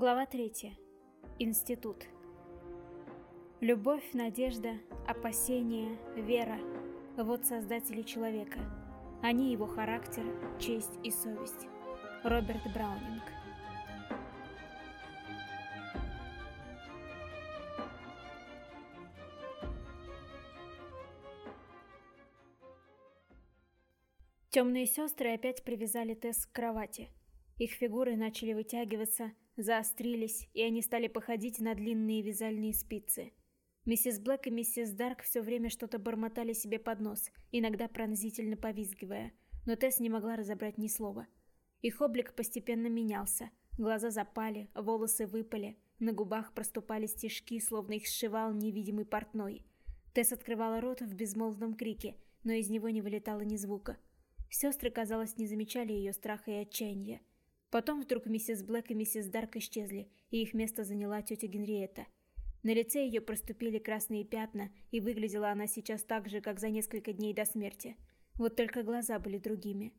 Глава 3. Институт. Любовь, надежда, опасение, вера – вот создатели человека. Они его характер, честь и совесть. Роберт Браунинг. Темные сестры опять привязали Тесс к кровати. Их фигуры начали вытягиваться – заострились, и они стали походить на длинные вязальные спицы. Миссис Блэк и миссис Дарк все время что-то бормотали себе под нос, иногда пронзительно повизгивая, но Тесс не могла разобрать ни слова. Их облик постепенно менялся. Глаза запали, волосы выпали, на губах проступали стежки, словно их сшивал невидимый портной. Тесс открывала рот в безмолвном крике, но из него не вылетало ни звука. Сестры, казалось, не замечали ее страха и отчаяния. Потом вдруг миссис Блэк и миссис Дарк исчезли, и их место заняла тетя Генриетта. На лице ее проступили красные пятна, и выглядела она сейчас так же, как за несколько дней до смерти. Вот только глаза были другими.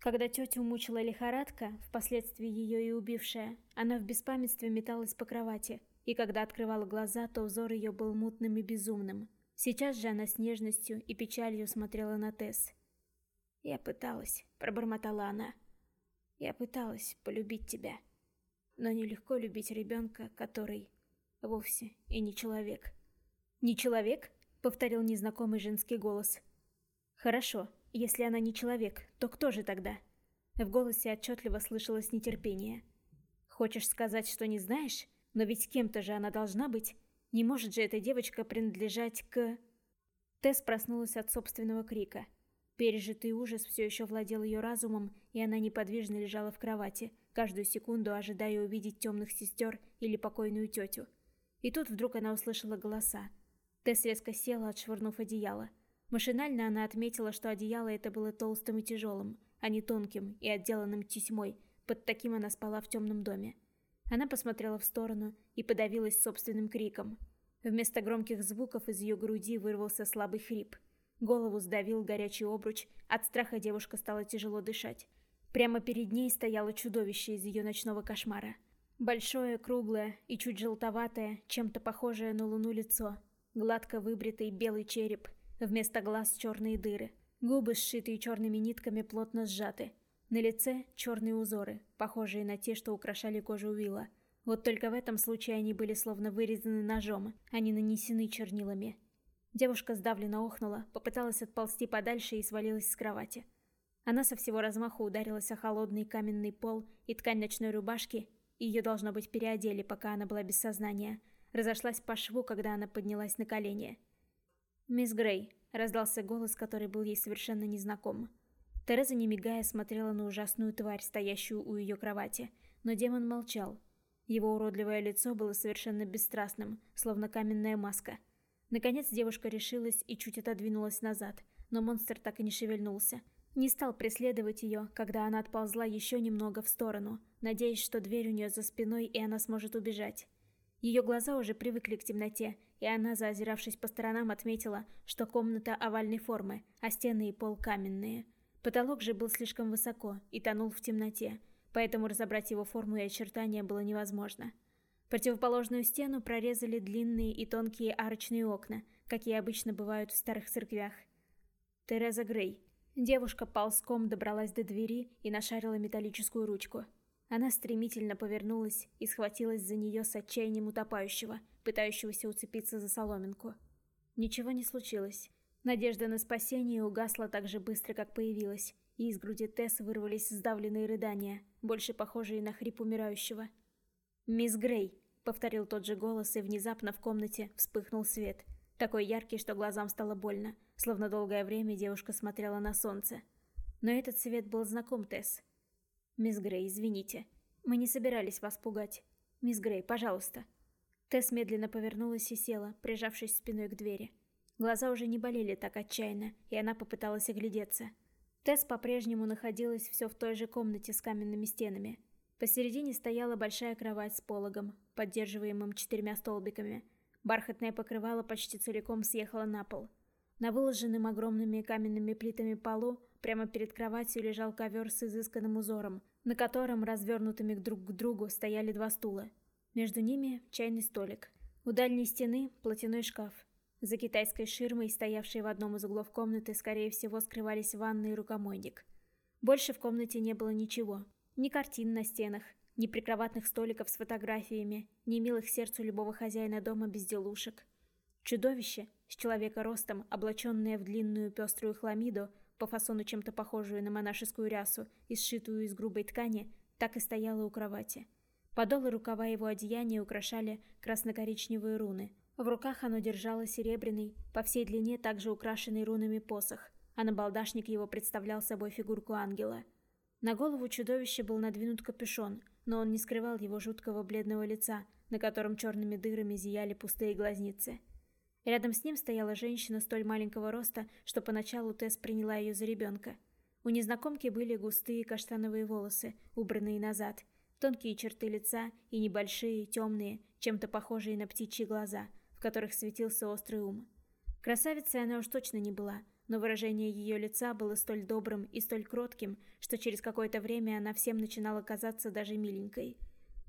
Когда тетю мучила лихорадка, впоследствии ее и убившая, она в беспамятстве металась по кровати, и когда открывала глаза, то взор ее был мутным и безумным. Сейчас же она с нежностью и печалью смотрела на Тесс. «Я пыталась», — пробормотала она. Я пыталась полюбить тебя, но нелегко любить ребенка, который вовсе и не человек. «Не человек?» — повторил незнакомый женский голос. «Хорошо, если она не человек, то кто же тогда?» В голосе отчетливо слышалось нетерпение. «Хочешь сказать, что не знаешь? Но ведь кем-то же она должна быть. Не может же эта девочка принадлежать к...» Тесс проснулась от собственного крика. Пережитый ужас все еще владел ее разумом, и она неподвижно лежала в кровати, каждую секунду ожидая увидеть темных сестер или покойную тетю. И тут вдруг она услышала голоса. Тесс резко села, отшвырнув одеяло. Машинально она отметила, что одеяло это было толстым и тяжелым, а не тонким и отделанным тесьмой. Под таким она спала в темном доме. Она посмотрела в сторону и подавилась собственным криком. Вместо громких звуков из ее груди вырвался слабый хрип – Голову сдавил горячий обруч, от страха девушка стала тяжело дышать. Прямо перед ней стояло чудовище из ее ночного кошмара. Большое, круглое и чуть желтоватое, чем-то похожее на луну лицо. Гладко выбритый белый череп, вместо глаз черные дыры. Губы, сшитые черными нитками, плотно сжаты. На лице черные узоры, похожие на те, что украшали кожу Уилла. Вот только в этом случае они были словно вырезаны ножом, а не нанесены чернилами. Девушка сдавленно охнула, попыталась отползти подальше и свалилась с кровати. Она со всего размаху ударилась о холодный каменный пол и ткань ночной рубашки, ее, должно быть, переодели, пока она была без сознания. Разошлась по шву, когда она поднялась на колени. «Мисс Грей», — раздался голос, который был ей совершенно незнаком. Тереза, не мигая, смотрела на ужасную тварь, стоящую у ее кровати, но демон молчал. Его уродливое лицо было совершенно бесстрастным, словно каменная маска — Наконец девушка решилась и чуть отодвинулась назад, но монстр так и не шевельнулся. Не стал преследовать ее, когда она отползла еще немного в сторону, надеясь, что дверь у нее за спиной и она сможет убежать. Ее глаза уже привыкли к темноте, и она, заозиравшись по сторонам, отметила, что комната овальной формы, а стены и пол каменные. Потолок же был слишком высоко и тонул в темноте, поэтому разобрать его форму и очертания было невозможно. Противоположную стену прорезали длинные и тонкие арочные окна, какие обычно бывают в старых церквях. Тереза Грей. Девушка ползком добралась до двери и нашарила металлическую ручку. Она стремительно повернулась и схватилась за нее с отчаянием утопающего, пытающегося уцепиться за соломинку. Ничего не случилось. Надежда на спасение угасла так же быстро, как появилась, и из груди Тесс вырвались сдавленные рыдания, больше похожие на хрип умирающего. «Мисс Грей», — повторил тот же голос, и внезапно в комнате вспыхнул свет. Такой яркий, что глазам стало больно, словно долгое время девушка смотрела на солнце. Но этот свет был знаком Тесс. «Мисс Грей, извините. Мы не собирались вас пугать. Мисс Грей, пожалуйста». Тесс медленно повернулась и села, прижавшись спиной к двери. Глаза уже не болели так отчаянно, и она попыталась оглядеться. Тесс по-прежнему находилась все в той же комнате с каменными стенами, Посередине стояла большая кровать с пологом, поддерживаемым четырьмя столбиками. Бархатное покрывало почти целиком съехало на пол. На выложенном огромными каменными плитами полу прямо перед кроватью лежал ковер с изысканным узором, на котором, развернутыми друг к другу, стояли два стула. Между ними чайный столик. У дальней стены платяной шкаф. За китайской ширмой, стоявшей в одном из углов комнаты, скорее всего, скрывались ванна и рукомойник. Больше в комнате не было ничего. Ни картин на стенах, ни прикроватных столиков с фотографиями, ни милых сердцу любого хозяина дома безделушек. Чудовище, с человека ростом, облаченное в длинную пеструю хламиду, по фасону чем-то похожую на монашескую рясу и сшитую из грубой ткани, так и стояло у кровати. Подолы рукава его одеяния украшали красно-коричневые руны. В руках оно держало серебряный, по всей длине также украшенный рунами посох, а набалдашник его представлял собой фигурку ангела. На голову чудовища был надвинут капюшон, но он не скрывал его жуткого бледного лица, на котором черными дырами зияли пустые глазницы. Рядом с ним стояла женщина столь маленького роста, что поначалу Тесс приняла ее за ребенка. У незнакомки были густые каштановые волосы, убранные назад, Тонкие черты лица и небольшие, темные, чем-то похожие на птичьи глаза, в которых светился острый ум. Красавицей она уж точно не была, но выражение ее лица было столь добрым и столь кротким, что через какое-то время она всем начинала казаться даже миленькой.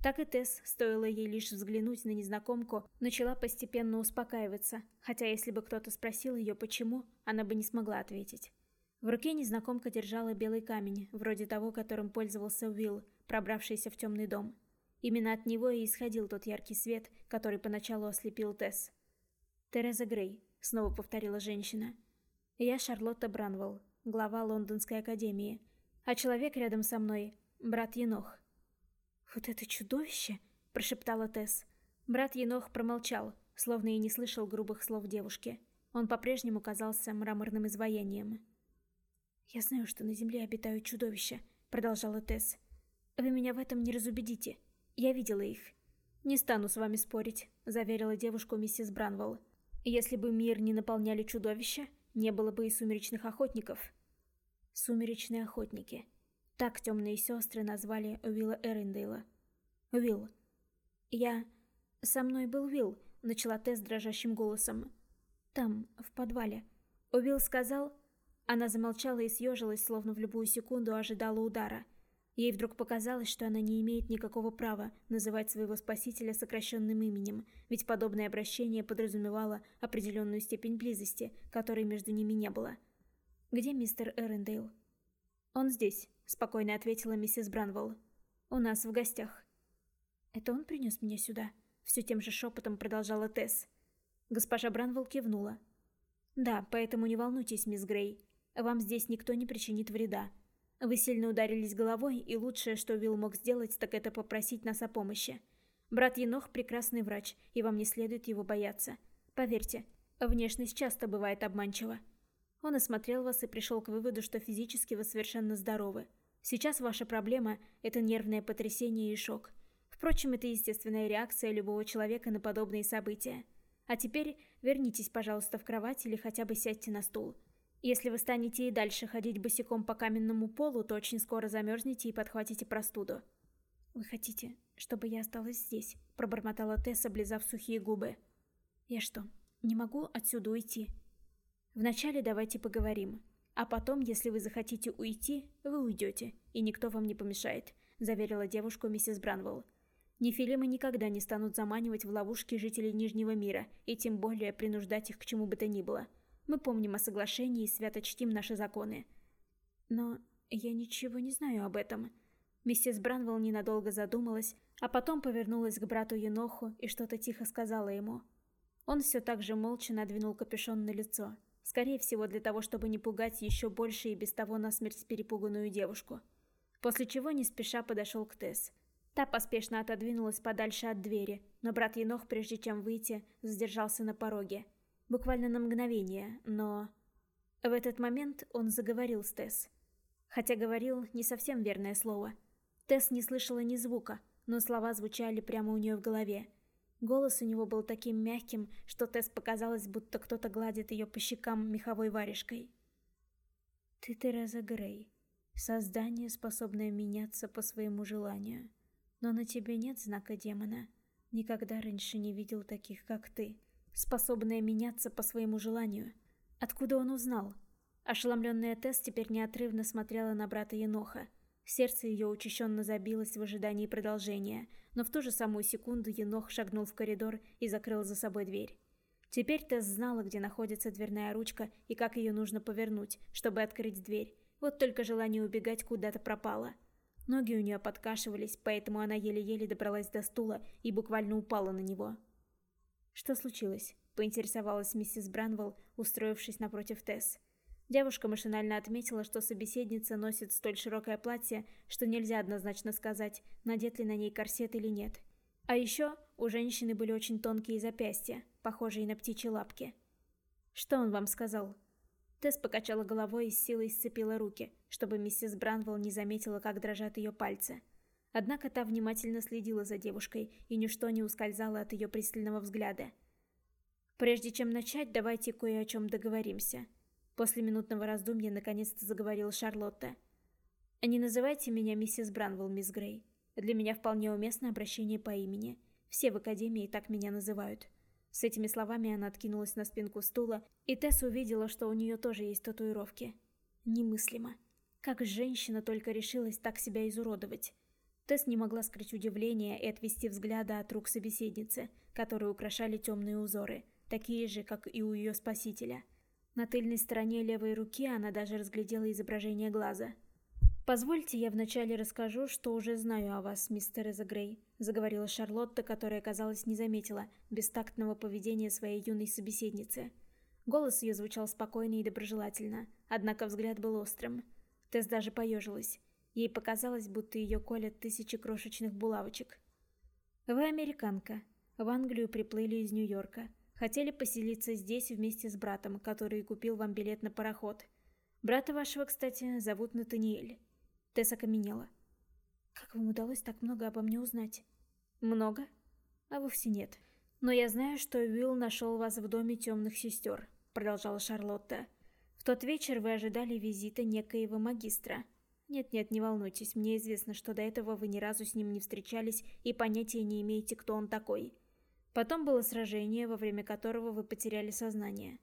Так и Тесс, стоило ей лишь взглянуть на незнакомку, начала постепенно успокаиваться, хотя если бы кто-то спросил ее почему, она бы не смогла ответить. В руке незнакомка держала белый камень, вроде того, которым пользовался Уилл, пробравшийся в темный дом. Именно от него и исходил тот яркий свет, который поначалу ослепил Тесс. «Тереза Грей», — снова повторила женщина. «Я Шарлотта Бранвелл, глава Лондонской академии, а человек рядом со мной — брат Енох». «Вот это чудовище!» — прошептала Тесс. Брат Енох промолчал, словно и не слышал грубых слов девушки. Он по-прежнему казался мраморным изваянием. «Я знаю, что на Земле обитают чудовища», — продолжала Тесс. «Вы меня в этом не разубедите. Я видела их». «Не стану с вами спорить», — заверила девушку миссис Бранвелл. «Если бы мир не наполняли чудовища, не было бы и сумеречных охотников». «Сумеречные охотники». Так темные сестры назвали Уилла Эрендейла. «Уилл». «Я...» «Со мной был Уилл», — начала Тесс дрожащим голосом. «Там, в подвале». Уилл сказал... Она замолчала и съежилась, словно в любую секунду ожидала удара. Ей вдруг показалось, что она не имеет никакого права называть своего спасителя сокращенным именем, ведь подобное обращение подразумевало определенную степень близости, которой между ними не было. «Где мистер Эрендейл?» «Он здесь», — спокойно ответила миссис Бранвелл. «У нас в гостях». «Это он принес меня сюда?» — все тем же шепотом продолжала Тесс. Госпожа Бранвелл кивнула. «Да, поэтому не волнуйтесь, мисс Грей. Вам здесь никто не причинит вреда. Вы сильно ударились головой, и лучшее, что Вилл мог сделать, так это попросить нас о помощи. Брат Енох – прекрасный врач, и вам не следует его бояться. Поверьте, внешность часто бывает обманчива. Он осмотрел вас и пришел к выводу, что физически вы совершенно здоровы. Сейчас ваша проблема – это нервное потрясение и шок. Впрочем, это естественная реакция любого человека на подобные события. А теперь вернитесь, пожалуйста, в кровать или хотя бы сядьте на стул. Если вы станете и дальше ходить босиком по каменному полу, то очень скоро замерзнете и подхватите простуду. «Вы хотите, чтобы я осталась здесь?» – пробормотала Тесса, облизав сухие губы. «Я что, не могу отсюда уйти?» «Вначале давайте поговорим. А потом, если вы захотите уйти, вы уйдете, и никто вам не помешает», – заверила девушку миссис Бранвелл. Нефилимы никогда не станут заманивать в ловушки жителей Нижнего мира, и тем более принуждать их к чему бы то ни было. Мы помним о соглашении и свято чтим наши законы. Но я ничего не знаю об этом. Миссис Бранвелл ненадолго задумалась, а потом повернулась к брату Еноху и что-то тихо сказала ему. Он все так же молча надвинул капюшон на лицо. Скорее всего, для того, чтобы не пугать еще больше и без того насмерть перепуганную девушку. После чего не спеша подошел к Тесс. Та поспешно отодвинулась подальше от двери, но брат Енох, прежде чем выйти, задержался на пороге. Буквально на мгновение, но... В этот момент он заговорил с Тесс. Хотя говорил не совсем верное слово. Тесс не слышала ни звука, но слова звучали прямо у нее в голове. Голос у него был таким мягким, что Тесс показалось, будто кто-то гладит ее по щекам меховой варежкой. «Ты Тереза Грей. Создание, способное меняться по своему желанию. Но на тебе нет знака демона. Никогда раньше не видел таких, как ты способная меняться по своему желанию. Откуда он узнал? Ошеломленная Тесс теперь неотрывно смотрела на брата Еноха. Сердце ее учащенно забилось в ожидании продолжения, но в ту же самую секунду Енох шагнул в коридор и закрыл за собой дверь. Теперь Тесс знала, где находится дверная ручка и как ее нужно повернуть, чтобы открыть дверь. Вот только желание убегать куда-то пропало. Ноги у нее подкашивались, поэтому она еле-еле добралась до стула и буквально упала на него. «Что случилось?» — поинтересовалась миссис Бранвелл, устроившись напротив Тесс. Девушка машинально отметила, что собеседница носит столь широкое платье, что нельзя однозначно сказать, надет ли на ней корсет или нет. А еще у женщины были очень тонкие запястья, похожие на птичьи лапки. «Что он вам сказал?» Тесс покачала головой и с силой сцепила руки, чтобы миссис Бранвелл не заметила, как дрожат ее пальцы. Однако та внимательно следила за девушкой, и ничто не ускользало от ее пристального взгляда. «Прежде чем начать, давайте кое о чем договоримся», После минутного раздумья наконец-то заговорила Шарлотта. «Не называйте меня миссис Бранвелл, мисс Грей. Для меня вполне уместно обращение по имени. Все в Академии так меня называют». С этими словами она откинулась на спинку стула, и Тесс увидела, что у нее тоже есть татуировки. Немыслимо. Как женщина только решилась так себя изуродовать. Тесс не могла скрыть удивление и отвести взгляда от рук собеседницы, которые украшали темные узоры, такие же, как и у ее спасителя – на тыльной стороне левой руки она даже разглядела изображение глаза. «Позвольте, я вначале расскажу, что уже знаю о вас, мистер Эзагрей», заговорила Шарлотта, которая, казалось, не заметила бестактного поведения своей юной собеседницы. Голос ее звучал спокойно и доброжелательно, однако взгляд был острым. Тесс даже поежилась. Ей показалось, будто ее колят тысячи крошечных булавочек. «Вы американка. В Англию приплыли из Нью-Йорка. Хотели поселиться здесь вместе с братом, который купил вам билет на пароход. Брата вашего, кстати, зовут Натаниэль. Тесс окаменела. Как вам удалось так много обо мне узнать? Много? А вовсе нет. Но я знаю, что Уилл нашел вас в доме темных сестер, продолжала Шарлотта. В тот вечер вы ожидали визита некоего магистра. Нет-нет, не волнуйтесь, мне известно, что до этого вы ни разу с ним не встречались и понятия не имеете, кто он такой. Потом было сражение, во время которого вы потеряли сознание.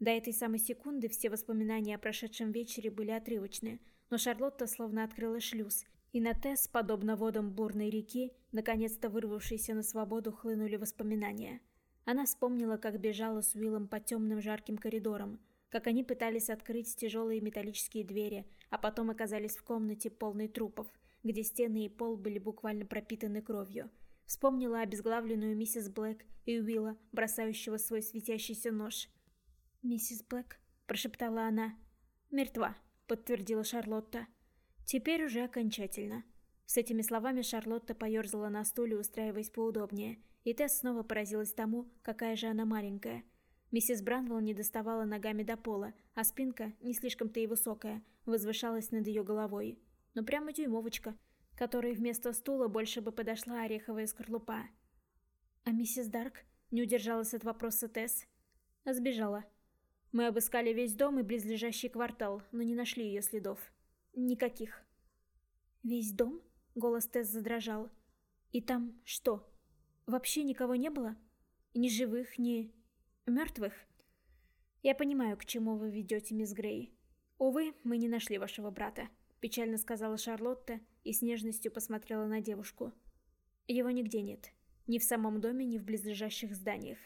До этой самой секунды все воспоминания о прошедшем вечере были отрывочные, но Шарлотта словно открыла шлюз, и на Тесс, подобно водам бурной реки, наконец-то вырвавшейся на свободу, хлынули воспоминания. Она вспомнила, как бежала с Уиллом по темным жарким коридорам, как они пытались открыть тяжелые металлические двери, а потом оказались в комнате полной трупов, где стены и пол были буквально пропитаны кровью – Вспомнила обезглавленную миссис Блэк и Уилла, бросающего свой светящийся нож. «Миссис Блэк?» – прошептала она. «Мертва», – подтвердила Шарлотта. «Теперь уже окончательно». С этими словами Шарлотта поерзала на стуле, устраиваясь поудобнее, и Тесс снова поразилась тому, какая же она маленькая. Миссис Бранвелл не доставала ногами до пола, а спинка, не слишком-то и высокая, возвышалась над ее головой. Но прямо дюймовочка – которой вместо стула больше бы подошла ореховая скорлупа. А миссис Дарк не удержалась от вопроса Тесс. Сбежала. Мы обыскали весь дом и близлежащий квартал, но не нашли ее следов. Никаких. Весь дом? Голос Тесс задрожал. И там что? Вообще никого не было? Ни живых, ни... мертвых? Я понимаю, к чему вы ведете, мисс Грей. Увы, мы не нашли вашего брата. — печально сказала Шарлотта и с нежностью посмотрела на девушку. «Его нигде нет. Ни в самом доме, ни в близлежащих зданиях».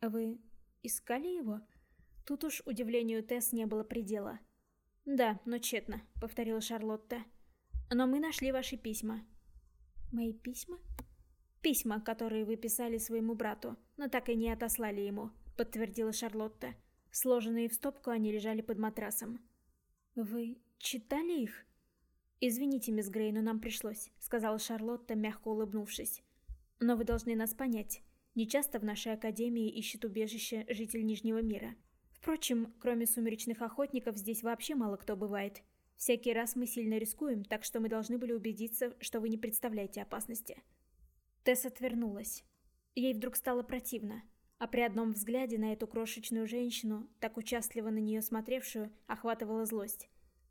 «А вы искали его?» Тут уж удивлению Тесс не было предела. «Да, но тщетно», — повторила Шарлотта. «Но мы нашли ваши письма». «Мои письма?» «Письма, которые вы писали своему брату, но так и не отослали ему», — подтвердила Шарлотта. Сложенные в стопку они лежали под матрасом. «Вы читали их?» «Извините, мисс Грей, но нам пришлось», — сказала Шарлотта, мягко улыбнувшись. «Но вы должны нас понять. Нечасто в нашей академии ищет убежище житель Нижнего мира. Впрочем, кроме сумеречных охотников, здесь вообще мало кто бывает. Всякий раз мы сильно рискуем, так что мы должны были убедиться, что вы не представляете опасности». Тесс отвернулась. Ей вдруг стало противно. А при одном взгляде на эту крошечную женщину, так участливо на нее смотревшую, охватывала злость.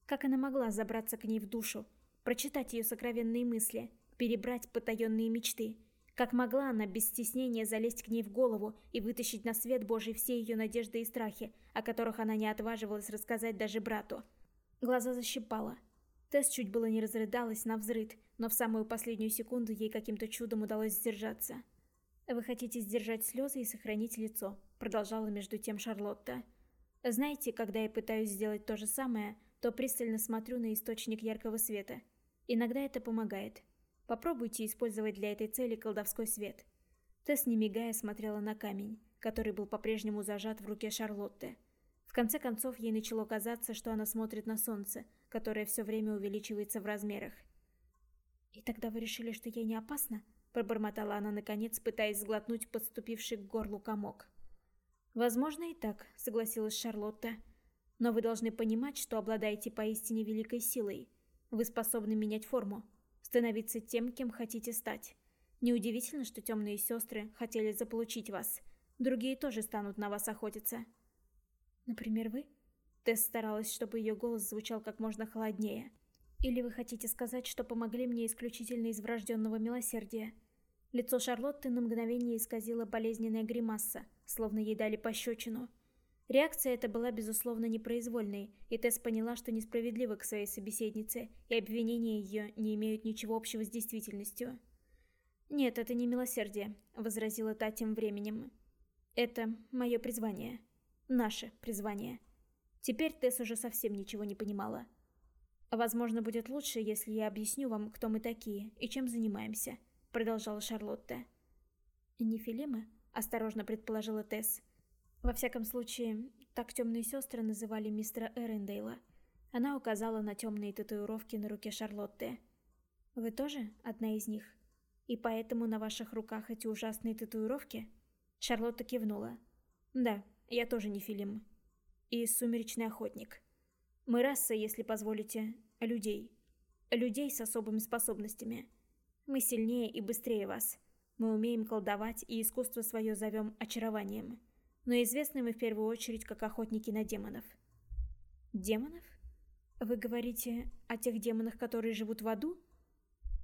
Как она могла забраться к ней в душу, прочитать ее сокровенные мысли, перебрать потаенные мечты? Как могла она без стеснения залезть к ней в голову и вытащить на свет Божий все ее надежды и страхи, о которых она не отваживалась рассказать даже брату? Глаза защипала. Тесс чуть было не разрыдалась на взрыд, но в самую последнюю секунду ей каким-то чудом удалось сдержаться. «Вы хотите сдержать слезы и сохранить лицо», — продолжала между тем Шарлотта. «Знаете, когда я пытаюсь сделать то же самое, то пристально смотрю на источник яркого света. Иногда это помогает. Попробуйте использовать для этой цели колдовской свет». Тесс, не мигая, смотрела на камень, который был по-прежнему зажат в руке Шарлотты. В конце концов, ей начало казаться, что она смотрит на солнце, которое все время увеличивается в размерах. «И тогда вы решили, что я не опасна?» Пробормотала она наконец, пытаясь сглотнуть подступивший к горлу комок. «Возможно и так», — согласилась Шарлотта. «Но вы должны понимать, что обладаете поистине великой силой. Вы способны менять форму, становиться тем, кем хотите стать. Неудивительно, что темные сестры хотели заполучить вас. Другие тоже станут на вас охотиться». «Например, вы?» Тесс старалась, чтобы ее голос звучал как можно холоднее. Или вы хотите сказать, что помогли мне исключительно из врожденного милосердия? Лицо Шарлотты на мгновение исказило болезненная гримаса, словно ей дали пощечину. Реакция эта была, безусловно, непроизвольной, и Тесс поняла, что несправедлива к своей собеседнице, и обвинения ее не имеют ничего общего с действительностью. «Нет, это не милосердие», — возразила та тем временем. «Это мое призвание. Наше призвание». Теперь Тесс уже совсем ничего не понимала. «Возможно, будет лучше, если я объясню вам, кто мы такие и чем занимаемся», — продолжала Шарлотта. «Нефилимы?» — осторожно предположила Тесс. Во всяком случае, так темные сестры называли мистера Эрендейла. Она указала на темные татуировки на руке Шарлотты. «Вы тоже одна из них? И поэтому на ваших руках эти ужасные татуировки?» Шарлотта кивнула. «Да, я тоже нефилим. И сумеречный охотник». Мы раса, если позволите, людей. Людей с особыми способностями. Мы сильнее и быстрее вас. Мы умеем колдовать и искусство свое зовем очарованием. Но известны мы в первую очередь как охотники на демонов. Демонов? Вы говорите о тех демонах, которые живут в аду?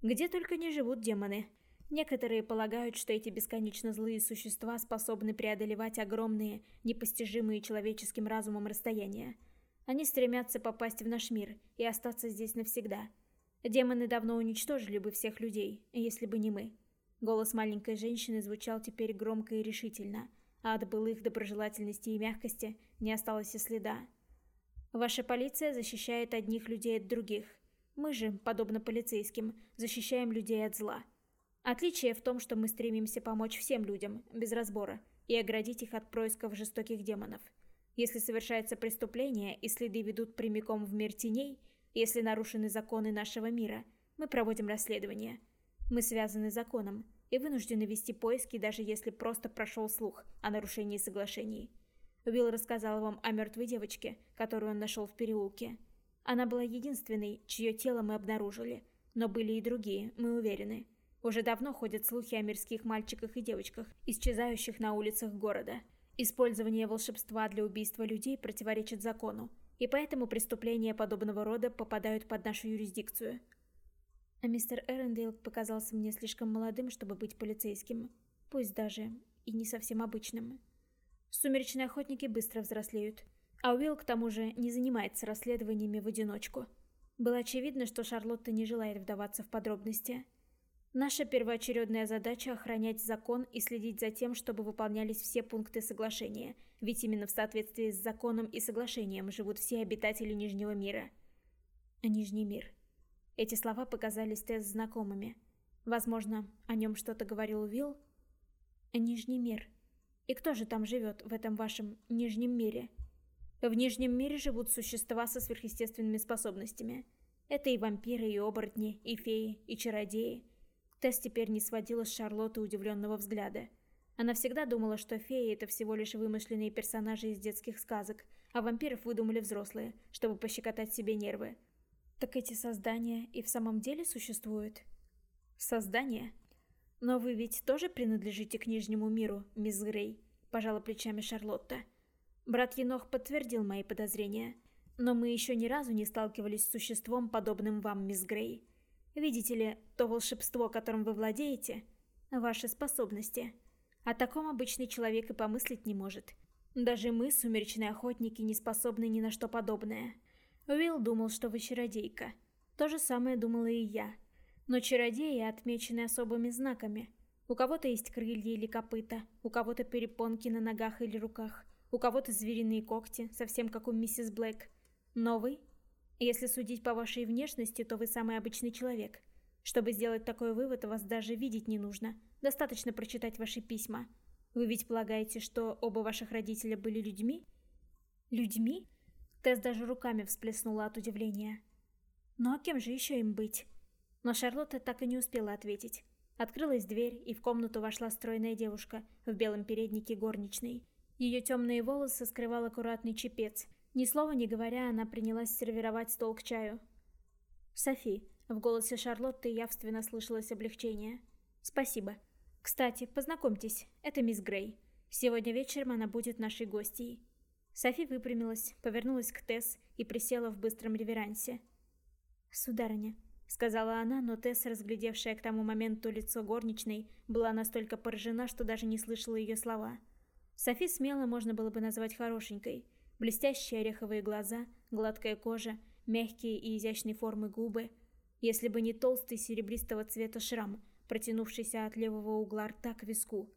Где только не живут демоны. Некоторые полагают, что эти бесконечно злые существа способны преодолевать огромные, непостижимые человеческим разумом расстояния – они стремятся попасть в наш мир и остаться здесь навсегда. Демоны давно уничтожили бы всех людей, если бы не мы. Голос маленькой женщины звучал теперь громко и решительно, а от былых доброжелательности и мягкости не осталось и следа. Ваша полиция защищает одних людей от других. Мы же, подобно полицейским, защищаем людей от зла. Отличие в том, что мы стремимся помочь всем людям, без разбора, и оградить их от происков жестоких демонов – если совершается преступление и следы ведут прямиком в мир теней, если нарушены законы нашего мира, мы проводим расследование. Мы связаны законом и вынуждены вести поиски, даже если просто прошел слух о нарушении соглашений. Уилл рассказал вам о мертвой девочке, которую он нашел в переулке. Она была единственной, чье тело мы обнаружили, но были и другие, мы уверены. Уже давно ходят слухи о мирских мальчиках и девочках, исчезающих на улицах города – Использование волшебства для убийства людей противоречит закону, и поэтому преступления подобного рода попадают под нашу юрисдикцию. А мистер Эрендейл показался мне слишком молодым, чтобы быть полицейским, пусть даже и не совсем обычным. Сумеречные охотники быстро взрослеют, а Уилл, к тому же, не занимается расследованиями в одиночку. Было очевидно, что Шарлотта не желает вдаваться в подробности – Наша первоочередная задача – охранять закон и следить за тем, чтобы выполнялись все пункты соглашения, ведь именно в соответствии с законом и соглашением живут все обитатели Нижнего мира. Нижний мир. Эти слова показались Тесс знакомыми. Возможно, о нем что-то говорил Уилл? Нижний мир. И кто же там живет в этом вашем Нижнем мире? В Нижнем мире живут существа со сверхъестественными способностями. Это и вампиры, и оборотни, и феи, и чародеи – Тесс теперь не сводила с Шарлотты удивленного взгляда. Она всегда думала, что феи – это всего лишь вымышленные персонажи из детских сказок, а вампиров выдумали взрослые, чтобы пощекотать себе нервы. Так эти создания и в самом деле существуют? Создания? Но вы ведь тоже принадлежите к Нижнему миру, мисс Грей, пожала плечами Шарлотта. Брат Енох подтвердил мои подозрения. Но мы еще ни разу не сталкивались с существом, подобным вам, мисс Грей. Видите ли, то волшебство, которым вы владеете, ваши способности. О таком обычный человек и помыслить не может. Даже мы, сумеречные охотники, не способны ни на что подобное. Уилл думал, что вы чародейка. То же самое думала и я. Но чародеи отмечены особыми знаками. У кого-то есть крылья или копыта, у кого-то перепонки на ногах или руках, у кого-то звериные когти, совсем как у миссис Блэк. Но вы? Если судить по вашей внешности, то вы самый обычный человек. Чтобы сделать такой вывод, вас даже видеть не нужно. Достаточно прочитать ваши письма. Вы ведь полагаете, что оба ваших родителя были людьми? Людьми? Тесс даже руками всплеснула от удивления. Ну а кем же еще им быть? Но Шарлотта так и не успела ответить. Открылась дверь, и в комнату вошла стройная девушка в белом переднике горничной. Ее темные волосы скрывал аккуратный чепец. Ни слова не говоря, она принялась сервировать стол к чаю. «Софи», — в голосе Шарлотты явственно слышалось облегчение. «Спасибо. Кстати, познакомьтесь, это мисс Грей. Сегодня вечером она будет нашей гостьей». Софи выпрямилась, повернулась к Тесс и присела в быстром реверансе. «Сударыня», — сказала она, но Тесс, разглядевшая к тому моменту лицо горничной, была настолько поражена, что даже не слышала ее слова. Софи смело можно было бы назвать хорошенькой. Блестящие ореховые глаза, гладкая кожа, мягкие и изящной формы губы. Если бы не толстый серебристого цвета шрам, протянувшийся от левого угла рта к виску.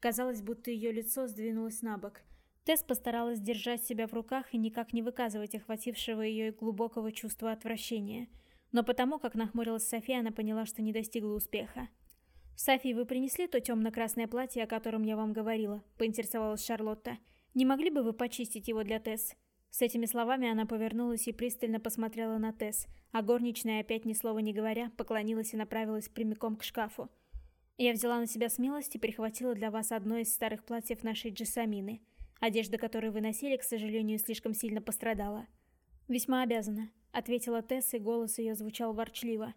Казалось, будто ее лицо сдвинулось на бок. Тесс постаралась держать себя в руках и никак не выказывать охватившего ее глубокого чувства отвращения. Но потому, как нахмурилась София, она поняла, что не достигла успеха. «Софи, вы принесли то темно-красное платье, о котором я вам говорила?» – поинтересовалась Шарлотта. «Не могли бы вы почистить его для Тесс?» С этими словами она повернулась и пристально посмотрела на Тесс, а горничная, опять ни слова не говоря, поклонилась и направилась прямиком к шкафу. «Я взяла на себя смелость и прихватила для вас одно из старых платьев нашей Джессамины. Одежда, которую вы носили, к сожалению, слишком сильно пострадала». «Весьма обязана», — ответила Тесс, и голос ее звучал ворчливо.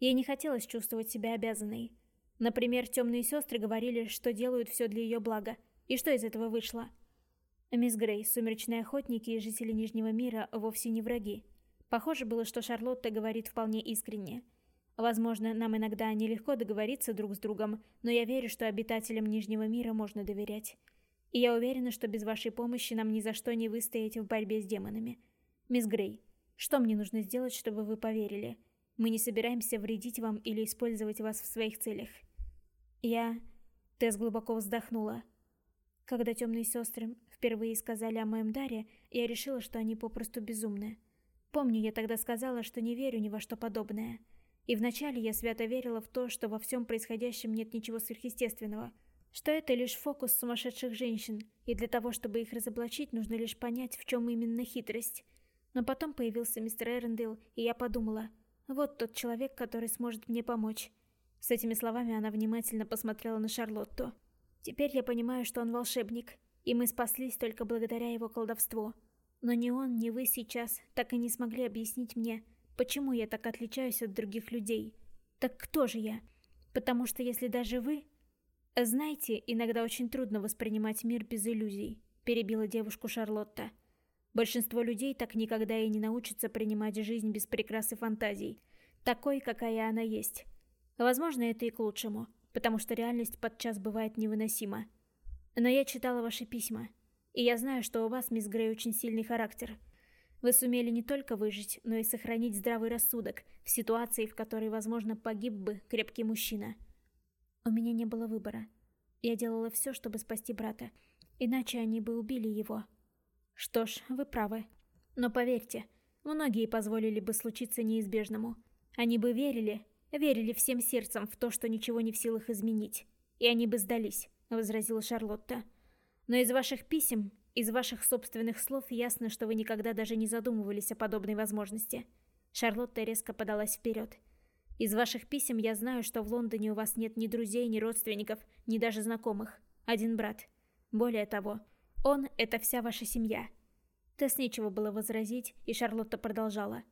Ей не хотелось чувствовать себя обязанной. Например, темные сестры говорили, что делают все для ее блага. И что из этого вышло? Мисс Грей, сумеречные охотники и жители Нижнего мира вовсе не враги. Похоже было, что Шарлотта говорит вполне искренне. Возможно, нам иногда нелегко договориться друг с другом, но я верю, что обитателям Нижнего мира можно доверять. И я уверена, что без вашей помощи нам ни за что не выстоять в борьбе с демонами. Мисс Грей, что мне нужно сделать, чтобы вы поверили? Мы не собираемся вредить вам или использовать вас в своих целях. Я... Тесс глубоко вздохнула. Когда темные сестры впервые сказали о моем даре, я решила, что они попросту безумны. Помню, я тогда сказала, что не верю ни во что подобное. И вначале я свято верила в то, что во всем происходящем нет ничего сверхъестественного, что это лишь фокус сумасшедших женщин, и для того, чтобы их разоблачить, нужно лишь понять, в чем именно хитрость. Но потом появился мистер Эрендейл, и я подумала, вот тот человек, который сможет мне помочь. С этими словами она внимательно посмотрела на Шарлотту. «Теперь я понимаю, что он волшебник, и мы спаслись только благодаря его колдовству. Но ни он, ни вы сейчас так и не смогли объяснить мне, почему я так отличаюсь от других людей. Так кто же я? Потому что если даже вы... Знаете, иногда очень трудно воспринимать мир без иллюзий», — перебила девушку Шарлотта. «Большинство людей так никогда и не научатся принимать жизнь без прекрас и фантазий, такой, какая она есть». Возможно, это и к лучшему, потому что реальность подчас бывает невыносима. Но я читала ваши письма, и я знаю, что у вас, мисс Грей, очень сильный характер. Вы сумели не только выжить, но и сохранить здравый рассудок в ситуации, в которой, возможно, погиб бы крепкий мужчина. У меня не было выбора. Я делала все, чтобы спасти брата, иначе они бы убили его. Что ж, вы правы. Но поверьте, многие позволили бы случиться неизбежному. Они бы верили, верили всем сердцем в то, что ничего не в силах изменить. И они бы сдались, возразила Шарлотта. Но из ваших писем, из ваших собственных слов ясно, что вы никогда даже не задумывались о подобной возможности. Шарлотта резко подалась вперед. Из ваших писем я знаю, что в Лондоне у вас нет ни друзей, ни родственников, ни даже знакомых. Один брат. Более того, он — это вся ваша семья. Тесс нечего было возразить, и Шарлотта продолжала.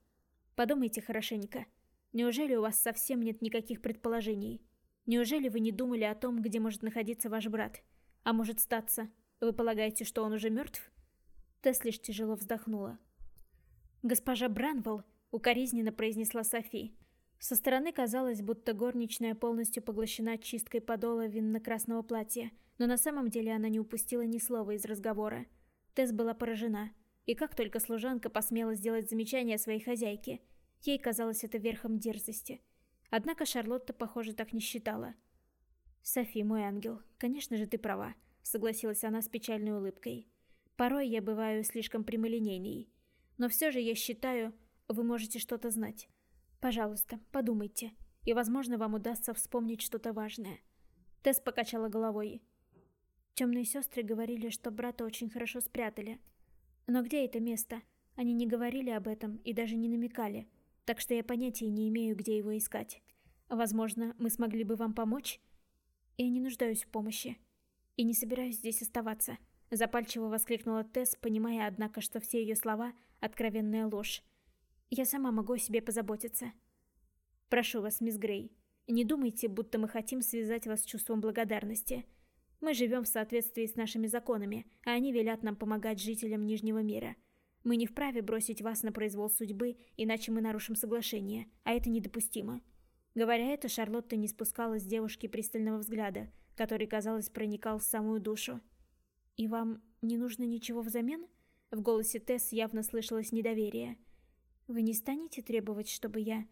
Подумайте хорошенько. Неужели у вас совсем нет никаких предположений? Неужели вы не думали о том, где может находиться ваш брат? А может статься, вы полагаете, что он уже мертв? Тесс лишь тяжело вздохнула. «Госпожа Бранвелл», — укоризненно произнесла Софи. Со стороны казалось, будто горничная полностью поглощена чисткой подола винно-красного платья, но на самом деле она не упустила ни слова из разговора. Тесс была поражена. И как только служанка посмела сделать замечание своей хозяйке — Ей казалось это верхом дерзости. Однако Шарлотта, похоже, так не считала. «Софи, мой ангел, конечно же ты права», — согласилась она с печальной улыбкой. «Порой я бываю слишком прямолинейной. Но все же я считаю, вы можете что-то знать. Пожалуйста, подумайте, и, возможно, вам удастся вспомнить что-то важное». Тесс покачала головой. Темные сестры говорили, что брата очень хорошо спрятали. Но где это место? Они не говорили об этом и даже не намекали, так что я понятия не имею, где его искать. Возможно, мы смогли бы вам помочь? Я не нуждаюсь в помощи. И не собираюсь здесь оставаться. Запальчиво воскликнула Тесс, понимая, однако, что все ее слова — откровенная ложь. Я сама могу о себе позаботиться. Прошу вас, мисс Грей, не думайте, будто мы хотим связать вас с чувством благодарности. Мы живем в соответствии с нашими законами, а они велят нам помогать жителям Нижнего мира — мы не вправе бросить вас на произвол судьбы, иначе мы нарушим соглашение, а это недопустимо». Говоря это, Шарлотта не спускала с девушки пристального взгляда, который, казалось, проникал в самую душу. «И вам не нужно ничего взамен?» В голосе Тесс явно слышалось недоверие. «Вы не станете требовать, чтобы я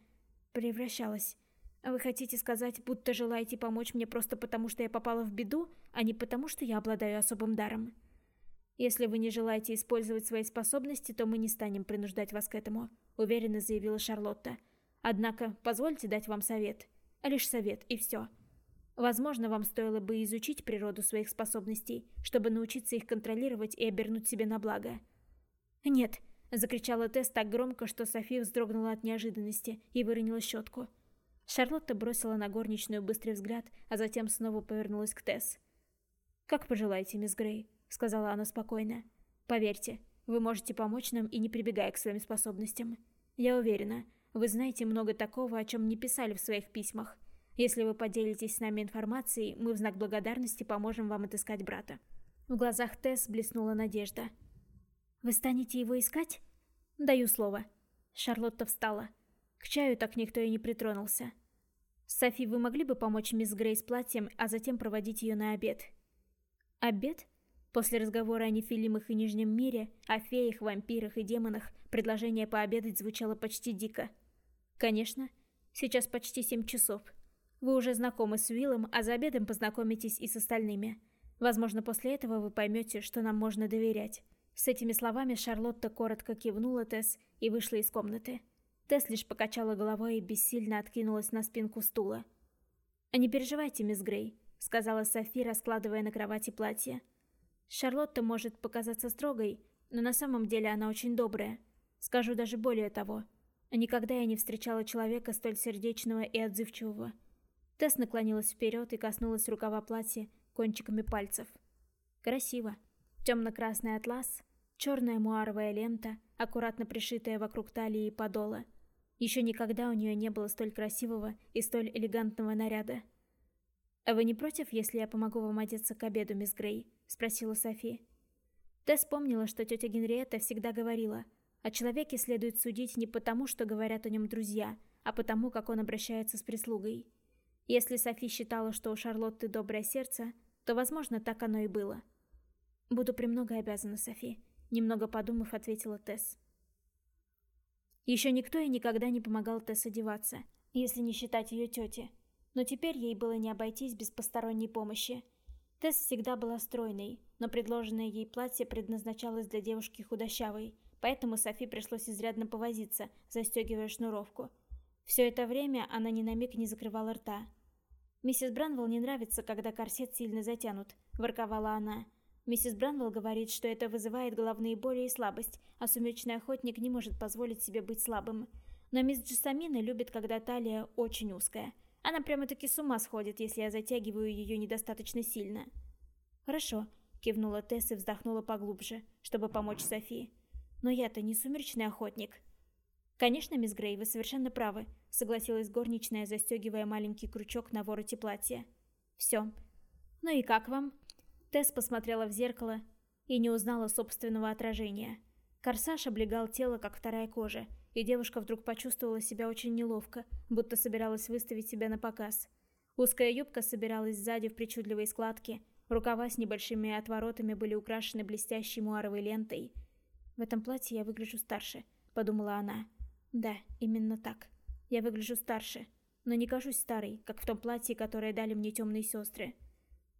превращалась? Вы хотите сказать, будто желаете помочь мне просто потому, что я попала в беду, а не потому, что я обладаю особым даром?» «Если вы не желаете использовать свои способности, то мы не станем принуждать вас к этому», — уверенно заявила Шарлотта. «Однако, позвольте дать вам совет. Лишь совет, и все. Возможно, вам стоило бы изучить природу своих способностей, чтобы научиться их контролировать и обернуть себе на благо». «Нет», — закричала Тесс так громко, что София вздрогнула от неожиданности и выронила щетку. Шарлотта бросила на горничную быстрый взгляд, а затем снова повернулась к Тесс. «Как пожелаете, мисс Грей», сказала она спокойно. «Поверьте, вы можете помочь нам и не прибегая к своим способностям. Я уверена, вы знаете много такого, о чем не писали в своих письмах. Если вы поделитесь с нами информацией, мы в знак благодарности поможем вам отыскать брата». В глазах Тесс блеснула надежда. «Вы станете его искать?» «Даю слово». Шарлотта встала. К чаю так никто и не притронулся. «Софи, вы могли бы помочь мисс Грей с платьем, а затем проводить ее на обед?» «Обед?» После разговора о нефилимах и Нижнем мире, о феях, вампирах и демонах, предложение пообедать звучало почти дико. Конечно, сейчас почти семь часов. Вы уже знакомы с Уиллом, а за обедом познакомитесь и с остальными. Возможно, после этого вы поймете, что нам можно доверять. С этими словами Шарлотта коротко кивнула Тесс и вышла из комнаты. Тесс лишь покачала головой и бессильно откинулась на спинку стула. «Не переживайте, мисс Грей», — сказала Софи, раскладывая на кровати платье. Шарлотта может показаться строгой, но на самом деле она очень добрая. Скажу даже более того. Никогда я не встречала человека столь сердечного и отзывчивого. Тесс наклонилась вперед и коснулась рукава платья кончиками пальцев. Красиво. Темно-красный атлас, черная муаровая лента, аккуратно пришитая вокруг талии и подола. Еще никогда у нее не было столь красивого и столь элегантного наряда. «А вы не против, если я помогу вам одеться к обеду, мисс Грей?» — спросила Софи. Тесс вспомнила, что тетя Генриетта всегда говорила, о человеке следует судить не потому, что говорят о нем друзья, а потому, как он обращается с прислугой. Если Софи считала, что у Шарлотты доброе сердце, то, возможно, так оно и было. «Буду премного обязана, Софи», — немного подумав, ответила Тесс. Еще никто и никогда не помогал Тесс одеваться, если не считать ее тети но теперь ей было не обойтись без посторонней помощи. Тесс всегда была стройной, но предложенное ей платье предназначалось для девушки худощавой, поэтому Софи пришлось изрядно повозиться, застегивая шнуровку. Все это время она ни на миг не закрывала рта. «Миссис Бранвелл не нравится, когда корсет сильно затянут», – ворковала она. Миссис Бранвелл говорит, что это вызывает головные боли и слабость, а сумеречный охотник не может позволить себе быть слабым. Но мисс Джессамина любит, когда талия очень узкая – она прямо-таки с ума сходит, если я затягиваю ее недостаточно сильно. «Хорошо», — кивнула Тесс и вздохнула поглубже, чтобы помочь Софии. «Но я-то не сумеречный охотник». «Конечно, мисс Грей, вы совершенно правы», — согласилась горничная, застегивая маленький крючок на вороте платья. «Все. Ну и как вам?» Тесс посмотрела в зеркало и не узнала собственного отражения. Корсаж облегал тело, как вторая кожа, и девушка вдруг почувствовала себя очень неловко, будто собиралась выставить себя на показ. Узкая юбка собиралась сзади в причудливой складке, рукава с небольшими отворотами были украшены блестящей муаровой лентой. «В этом платье я выгляжу старше», — подумала она. Да, именно так. Я выгляжу старше, но не кажусь старой, как в том платье, которое дали мне темные сестры.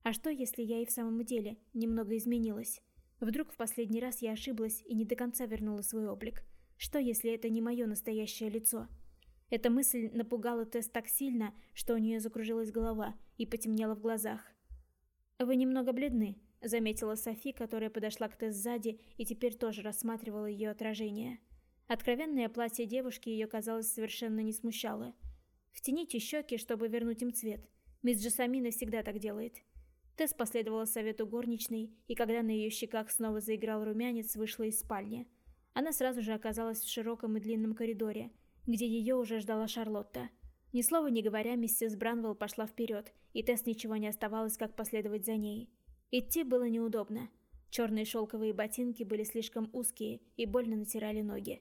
А что, если я и в самом деле немного изменилась? Вдруг в последний раз я ошиблась и не до конца вернула свой облик? Что, если это не мое настоящее лицо? Эта мысль напугала Тесс так сильно, что у нее закружилась голова и потемнело в глазах. «Вы немного бледны», — заметила Софи, которая подошла к Тесс сзади и теперь тоже рассматривала ее отражение. Откровенное платье девушки ее, казалось, совершенно не смущало. «Втяните щеки, чтобы вернуть им цвет. Мисс Джасамина всегда так делает». Тесс последовала совету горничной, и когда на ее щеках снова заиграл румянец, вышла из спальни. Она сразу же оказалась в широком и длинном коридоре, где ее уже ждала Шарлотта. Ни слова не говоря, миссис Бранвелл пошла вперед, и Тесс ничего не оставалось, как последовать за ней. Идти было неудобно. Черные шелковые ботинки были слишком узкие и больно натирали ноги.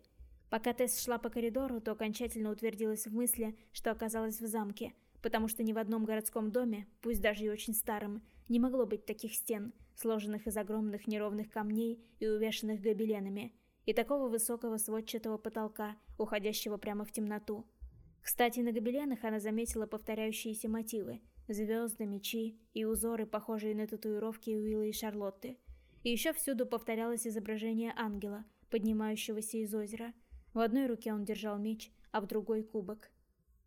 Пока Тесс шла по коридору, то окончательно утвердилась в мысли, что оказалась в замке, потому что ни в одном городском доме, пусть даже и очень старом, не могло быть таких стен, сложенных из огромных неровных камней и увешанных гобеленами, и такого высокого сводчатого потолка, уходящего прямо в темноту. Кстати, на гобеленах она заметила повторяющиеся мотивы – звезды, мечи и узоры, похожие на татуировки Уилла и Шарлотты. И еще всюду повторялось изображение ангела, поднимающегося из озера. В одной руке он держал меч, а в другой – кубок.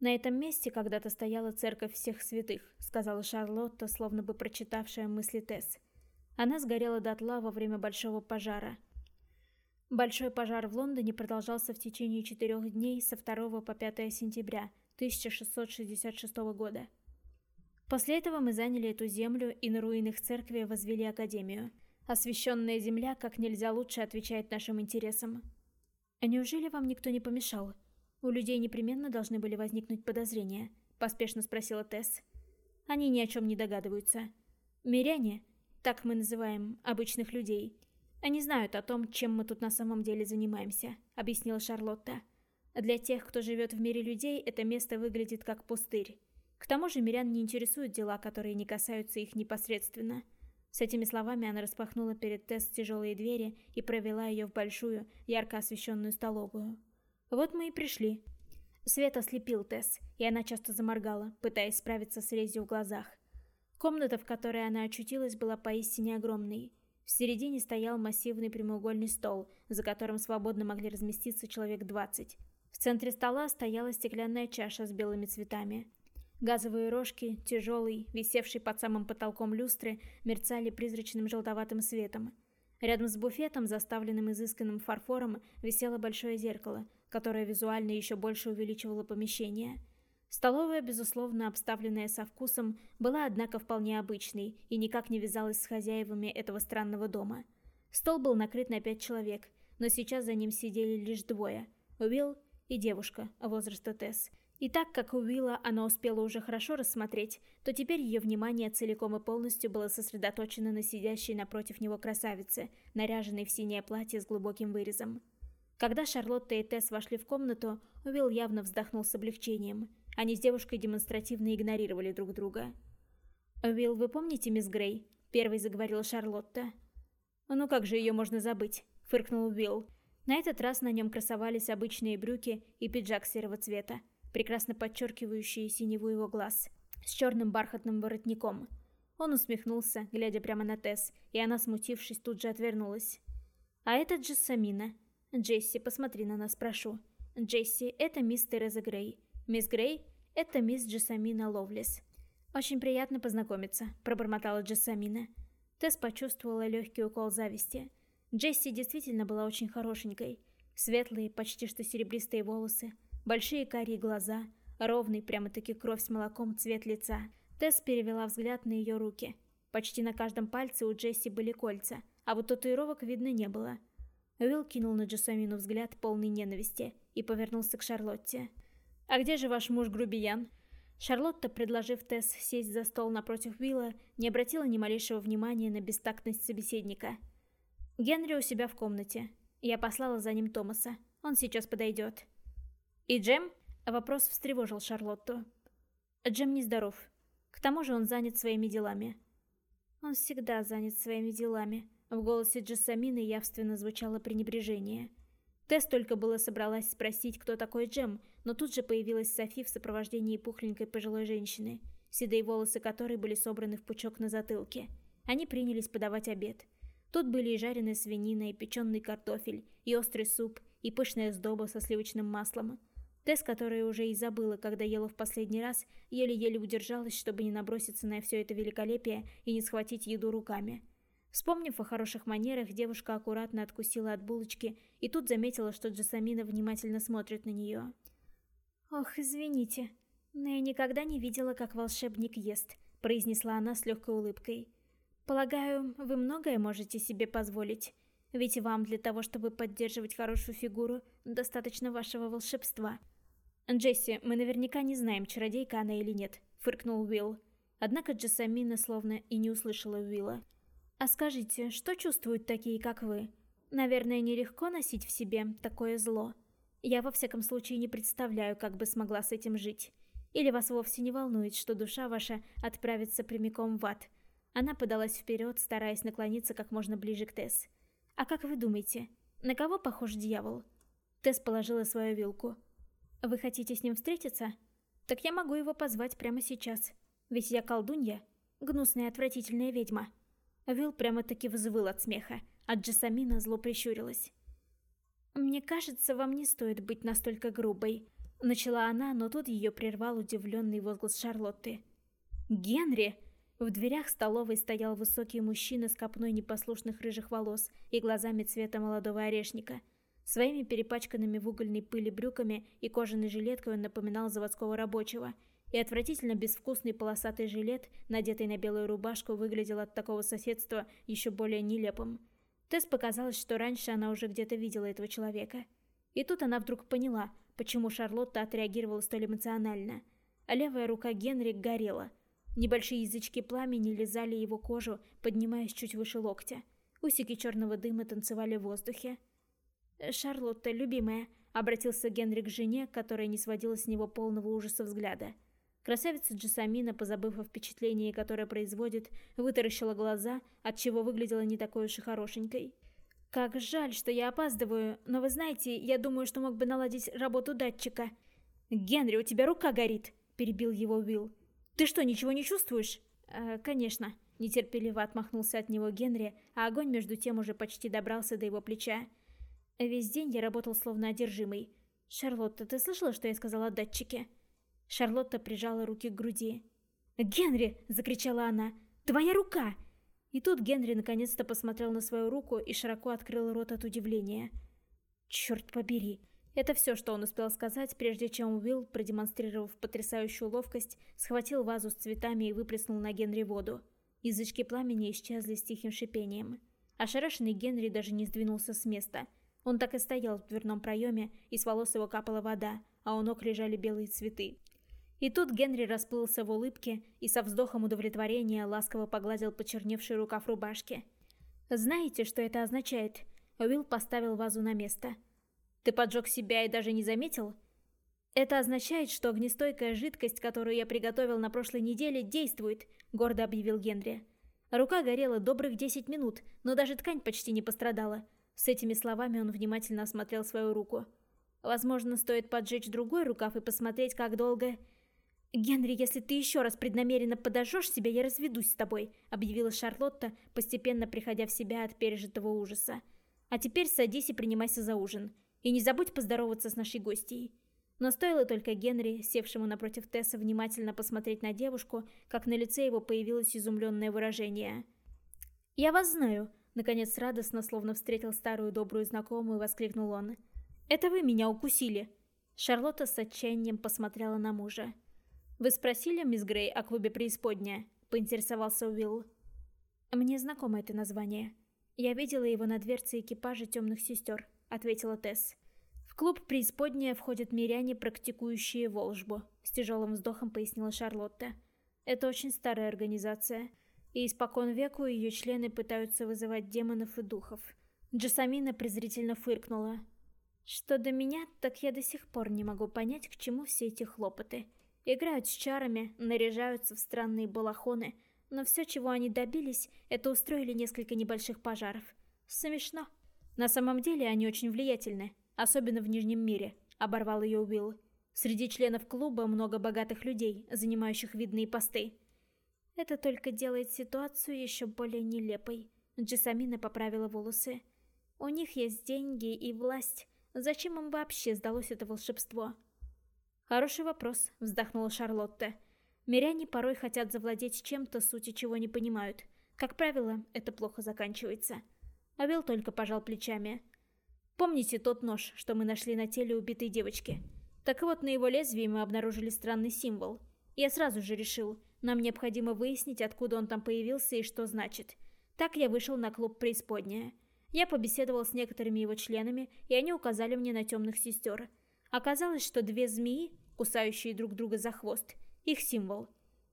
«На этом месте когда-то стояла церковь всех святых», — сказала Шарлотта, словно бы прочитавшая мысли Тесс. Она сгорела дотла во время большого пожара. Большой пожар в Лондоне продолжался в течение четырех дней со 2 по 5 сентября 1666 года. После этого мы заняли эту землю и на руинах церкви возвели академию. Освященная земля как нельзя лучше отвечает нашим интересам. А неужели вам никто не помешал? «У людей непременно должны были возникнуть подозрения», — поспешно спросила Тесс. «Они ни о чем не догадываются. Миряне, так мы называем обычных людей, они знают о том, чем мы тут на самом деле занимаемся», — объяснила Шарлотта. «Для тех, кто живет в мире людей, это место выглядит как пустырь. К тому же мирян не интересуют дела, которые не касаются их непосредственно». С этими словами она распахнула перед Тесс тяжелые двери и провела ее в большую, ярко освещенную столовую. Вот мы и пришли. Свет ослепил Тесс, и она часто заморгала, пытаясь справиться с резью в глазах. Комната, в которой она очутилась, была поистине огромной. В середине стоял массивный прямоугольный стол, за которым свободно могли разместиться человек 20. В центре стола стояла стеклянная чаша с белыми цветами. Газовые рожки, тяжелый, висевший под самым потолком люстры, мерцали призрачным желтоватым светом. Рядом с буфетом, заставленным изысканным фарфором, висело большое зеркало, которое визуально еще больше увеличивало помещение. Столовая, безусловно, обставленная со вкусом, была, однако, вполне обычной и никак не вязалась с хозяевами этого странного дома. Стол был накрыт на пять человек, но сейчас за ним сидели лишь двое – Уилл и девушка возраста Тесс. И так как Уилла она успела уже хорошо рассмотреть, то теперь ее внимание целиком и полностью было сосредоточено на сидящей напротив него красавице, наряженной в синее платье с глубоким вырезом. Когда Шарлотта и Тесс вошли в комнату, Уилл явно вздохнул с облегчением. Они с девушкой демонстративно игнорировали друг друга. «Уилл, вы помните мисс Грей?» – первой заговорила Шарлотта. «Ну как же ее можно забыть?» – фыркнул Уилл. На этот раз на нем красовались обычные брюки и пиджак серого цвета, прекрасно подчеркивающие синеву его глаз, с черным бархатным воротником. Он усмехнулся, глядя прямо на Тесс, и она, смутившись, тут же отвернулась. «А это Джессамина», «Джесси, посмотри на нас, прошу. Джесси, это мисс Тереза Грей. Мисс Грей, это мисс Джессамина Ловлес». «Очень приятно познакомиться», — пробормотала Джессамина. Тесс почувствовала легкий укол зависти. Джесси действительно была очень хорошенькой. Светлые, почти что серебристые волосы, большие карие глаза, ровный, прямо-таки кровь с молоком цвет лица. Тесс перевела взгляд на ее руки. Почти на каждом пальце у Джесси были кольца, а вот татуировок видно не было. Уилл кинул на Джессамину взгляд полный ненависти и повернулся к Шарлотте. «А где же ваш муж грубиян?» Шарлотта, предложив Тесс сесть за стол напротив Уилла, не обратила ни малейшего внимания на бестактность собеседника. «Генри у себя в комнате. Я послала за ним Томаса. Он сейчас подойдет». «И Джем?» Вопрос встревожил Шарлотту. Джем нездоров. К тому же он занят своими делами. Он всегда занят своими делами. В голосе Джессамины явственно звучало пренебрежение. Тесс только было собралась спросить, кто такой Джем, но тут же появилась Софи в сопровождении пухленькой пожилой женщины, седые волосы которой были собраны в пучок на затылке. Они принялись подавать обед. Тут были и жареная свинина, и печеный картофель, и острый суп, и пышная сдоба со сливочным маслом. Тесс, которая уже и забыла, когда ела в последний раз, еле-еле удержалась, чтобы не наброситься на все это великолепие и не схватить еду руками. Вспомнив о хороших манерах, девушка аккуратно откусила от булочки и тут заметила, что Джасамина внимательно смотрит на нее. «Ох, извините, но я никогда не видела, как волшебник ест», — произнесла она с легкой улыбкой. «Полагаю, вы многое можете себе позволить, ведь вам для того, чтобы поддерживать хорошую фигуру, достаточно вашего волшебства». «Джесси, мы наверняка не знаем, чародейка она или нет», — фыркнул Уилл. Однако Джасамина словно и не услышала Уилла. А скажите, что чувствуют такие, как вы? Наверное, нелегко носить в себе такое зло. Я во всяком случае не представляю, как бы смогла с этим жить. Или вас вовсе не волнует, что душа ваша отправится прямиком в ад? Она подалась вперед, стараясь наклониться как можно ближе к Тесс. А как вы думаете, на кого похож дьявол? Тесс положила свою вилку. Вы хотите с ним встретиться? Так я могу его позвать прямо сейчас. Ведь я колдунья, гнусная отвратительная ведьма. Вилл прямо-таки взвыл от смеха, а Джессамина зло прищурилась. «Мне кажется, вам не стоит быть настолько грубой», — начала она, но тут ее прервал удивленный возглас Шарлотты. «Генри!» В дверях столовой стоял высокий мужчина с копной непослушных рыжих волос и глазами цвета молодого орешника. Своими перепачканными в угольной пыли брюками и кожаной жилеткой он напоминал заводского рабочего — и отвратительно безвкусный полосатый жилет, надетый на белую рубашку, выглядел от такого соседства еще более нелепым. Тесс показалось, что раньше она уже где-то видела этого человека. И тут она вдруг поняла, почему Шарлотта отреагировала столь эмоционально. А левая рука Генри горела. Небольшие язычки пламени лизали его кожу, поднимаясь чуть выше локтя. Усики черного дыма танцевали в воздухе. «Шарлотта, любимая», — обратился Генри к жене, которая не сводила с него полного ужаса взгляда. Красавица Джасамина, позабыв о впечатлении, которое производит, вытаращила глаза, отчего выглядела не такой уж и хорошенькой. «Как жаль, что я опаздываю, но вы знаете, я думаю, что мог бы наладить работу датчика». «Генри, у тебя рука горит!» – перебил его Уилл. «Ты что, ничего не чувствуешь?» «Э, «Конечно», – нетерпеливо отмахнулся от него Генри, а огонь между тем уже почти добрался до его плеча. Весь день я работал словно одержимый. «Шарлотта, ты слышала, что я сказала о датчике?» Шарлотта прижала руки к груди. «Генри!» — закричала она. «Твоя рука!» И тут Генри наконец-то посмотрел на свою руку и широко открыл рот от удивления. «Черт побери!» Это все, что он успел сказать, прежде чем Уилл, продемонстрировав потрясающую ловкость, схватил вазу с цветами и выплеснул на Генри воду. Язычки пламени исчезли с тихим шипением. Ошарашенный Генри даже не сдвинулся с места. Он так и стоял в дверном проеме, и с волос его капала вода, а у ног лежали белые цветы. И тут Генри расплылся в улыбке и со вздохом удовлетворения ласково погладил почерневший рукав рубашки. «Знаете, что это означает?» Уилл поставил вазу на место. «Ты поджег себя и даже не заметил?» «Это означает, что огнестойкая жидкость, которую я приготовил на прошлой неделе, действует», — гордо объявил Генри. Рука горела добрых 10 минут, но даже ткань почти не пострадала. С этими словами он внимательно осмотрел свою руку. «Возможно, стоит поджечь другой рукав и посмотреть, как долго...» «Генри, если ты еще раз преднамеренно подожжешь себя, я разведусь с тобой», объявила Шарлотта, постепенно приходя в себя от пережитого ужаса. «А теперь садись и принимайся за ужин. И не забудь поздороваться с нашей гостьей». Но стоило только Генри, севшему напротив Тесса, внимательно посмотреть на девушку, как на лице его появилось изумленное выражение. «Я вас знаю», — наконец радостно, словно встретил старую добрую знакомую, воскликнул он. «Это вы меня укусили!» Шарлотта с отчаянием посмотрела на мужа. «Вы спросили, мисс Грей, о клубе «Преисподняя»?» — поинтересовался Уилл. «Мне знакомо это название. Я видела его на дверце экипажа темных сестер», — ответила Тесс. «В клуб «Преисподняя» входят миряне, практикующие волжбу», — с тяжелым вздохом пояснила Шарлотта. «Это очень старая организация, и испокон веку ее члены пытаются вызывать демонов и духов». Джасамина презрительно фыркнула. «Что до меня, так я до сих пор не могу понять, к чему все эти хлопоты». Играют с чарами, наряжаются в странные балахоны, но все, чего они добились, это устроили несколько небольших пожаров. Смешно. На самом деле они очень влиятельны. особенно в Нижнем мире», — оборвал ее Уилл. «Среди членов клуба много богатых людей, занимающих видные посты». «Это только делает ситуацию еще более нелепой», — Джессамина поправила волосы. «У них есть деньги и власть. Зачем им вообще сдалось это волшебство?» «Хороший вопрос», — вздохнула Шарлотта. «Миряне порой хотят завладеть чем-то, сути чего не понимают. Как правило, это плохо заканчивается». Авел только пожал плечами. «Помните тот нож, что мы нашли на теле убитой девочки? Так вот, на его лезвии мы обнаружили странный символ. Я сразу же решил, нам необходимо выяснить, откуда он там появился и что значит. Так я вышел на клуб «Преисподняя». Я побеседовал с некоторыми его членами, и они указали мне на темных сестер – Оказалось, что две змеи, кусающие друг друга за хвост, их символ.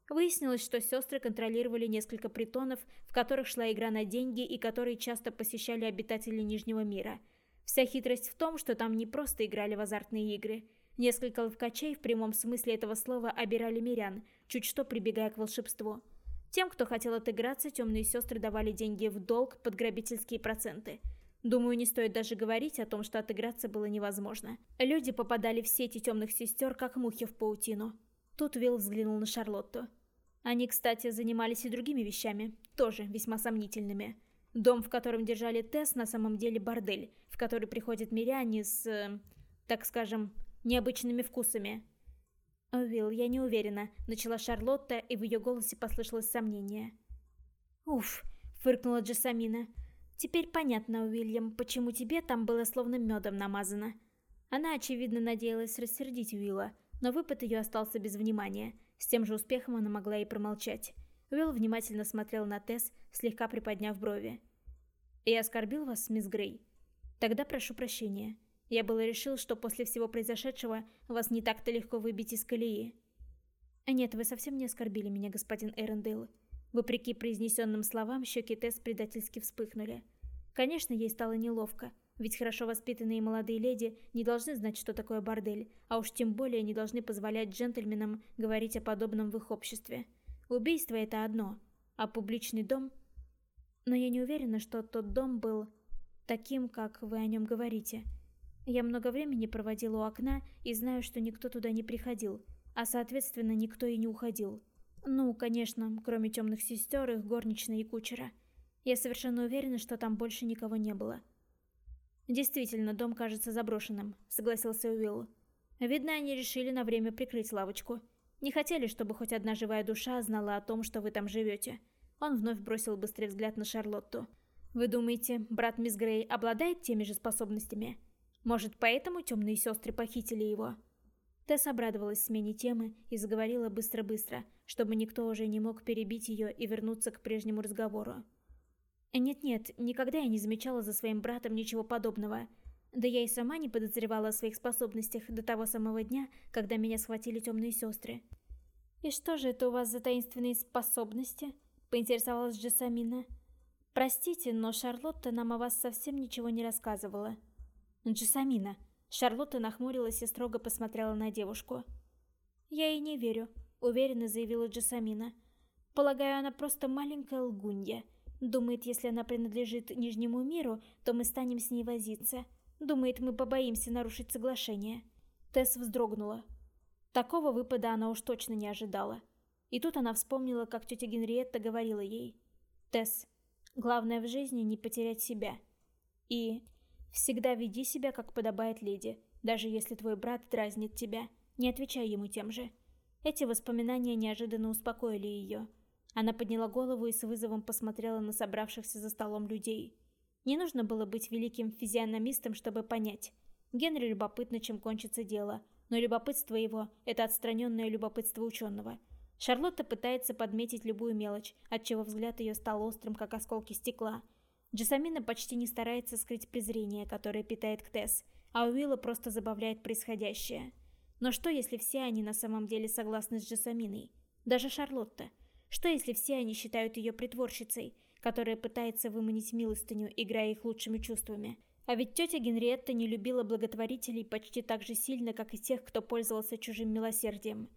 Выяснилось, что сестры контролировали несколько притонов, в которых шла игра на деньги и которые часто посещали обитатели Нижнего мира. Вся хитрость в том, что там не просто играли в азартные игры. Несколько ловкачей в прямом смысле этого слова обирали мирян, чуть что прибегая к волшебству. Тем, кто хотел отыграться, темные сестры давали деньги в долг под грабительские проценты – Думаю, не стоит даже говорить о том, что отыграться было невозможно. Люди попадали в сети темных сестер, как мухи в паутину. Тут Вилл взглянул на Шарлотту. Они, кстати, занимались и другими вещами, тоже весьма сомнительными. Дом, в котором держали Тесс, на самом деле бордель, в который приходят миряне с, э, так скажем, необычными вкусами. «Уилл, я не уверена», — начала Шарлотта, и в ее голосе послышалось сомнение. «Уф», — фыркнула Джессамина, — Теперь понятно, Уильям, почему тебе там было словно медом намазано. Она, очевидно, надеялась рассердить Уилла, но выпад ее остался без внимания. С тем же успехом она могла и промолчать. Уилл внимательно смотрел на Тесс, слегка приподняв брови. «Я оскорбил вас, мисс Грей? Тогда прошу прощения. Я было решил, что после всего произошедшего вас не так-то легко выбить из колеи». «Нет, вы совсем не оскорбили меня, господин Эрендейл. Вопреки произнесенным словам, щеки Тесс предательски вспыхнули. Конечно, ей стало неловко, ведь хорошо воспитанные молодые леди не должны знать, что такое бордель, а уж тем более не должны позволять джентльменам говорить о подобном в их обществе. Убийство — это одно, а публичный дом... Но я не уверена, что тот дом был таким, как вы о нем говорите. Я много времени проводила у окна и знаю, что никто туда не приходил, а соответственно никто и не уходил. Ну, конечно, кроме темных сестер, их горничной и кучера. Я совершенно уверена, что там больше никого не было. Действительно, дом кажется заброшенным, согласился Уилл. Видно, они решили на время прикрыть лавочку. Не хотели, чтобы хоть одна живая душа знала о том, что вы там живете. Он вновь бросил быстрый взгляд на Шарлотту. Вы думаете, брат мисс Грей обладает теми же способностями? Может, поэтому темные сестры похитили его? Тесс обрадовалась смене темы и заговорила быстро-быстро, чтобы никто уже не мог перебить ее и вернуться к прежнему разговору. «Нет-нет, никогда я не замечала за своим братом ничего подобного. Да я и сама не подозревала о своих способностях до того самого дня, когда меня схватили темные сестры». «И что же это у вас за таинственные способности?» — поинтересовалась Джессамина. «Простите, но Шарлотта нам о вас совсем ничего не рассказывала». «Джессамина», Шарлотта нахмурилась и строго посмотрела на девушку. «Я ей не верю», — уверенно заявила Джасамина. «Полагаю, она просто маленькая лгунья. Думает, если она принадлежит Нижнему миру, то мы станем с ней возиться. Думает, мы побоимся нарушить соглашение». Тесс вздрогнула. Такого выпада она уж точно не ожидала. И тут она вспомнила, как тетя Генриетта говорила ей. «Тесс, главное в жизни не потерять себя. И Всегда веди себя, как подобает леди, даже если твой брат дразнит тебя. Не отвечай ему тем же. Эти воспоминания неожиданно успокоили ее. Она подняла голову и с вызовом посмотрела на собравшихся за столом людей. Не нужно было быть великим физиономистом, чтобы понять. Генри любопытно, чем кончится дело, но любопытство его – это отстраненное любопытство ученого. Шарлотта пытается подметить любую мелочь, отчего взгляд ее стал острым, как осколки стекла – Джасамина почти не старается скрыть презрение, которое питает к Тесс, а Уилла просто забавляет происходящее. Но что, если все они на самом деле согласны с Джасаминой? Даже Шарлотта. Что, если все они считают ее притворщицей, которая пытается выманить милостыню, играя их лучшими чувствами? А ведь тетя Генриетта не любила благотворителей почти так же сильно, как и тех, кто пользовался чужим милосердием.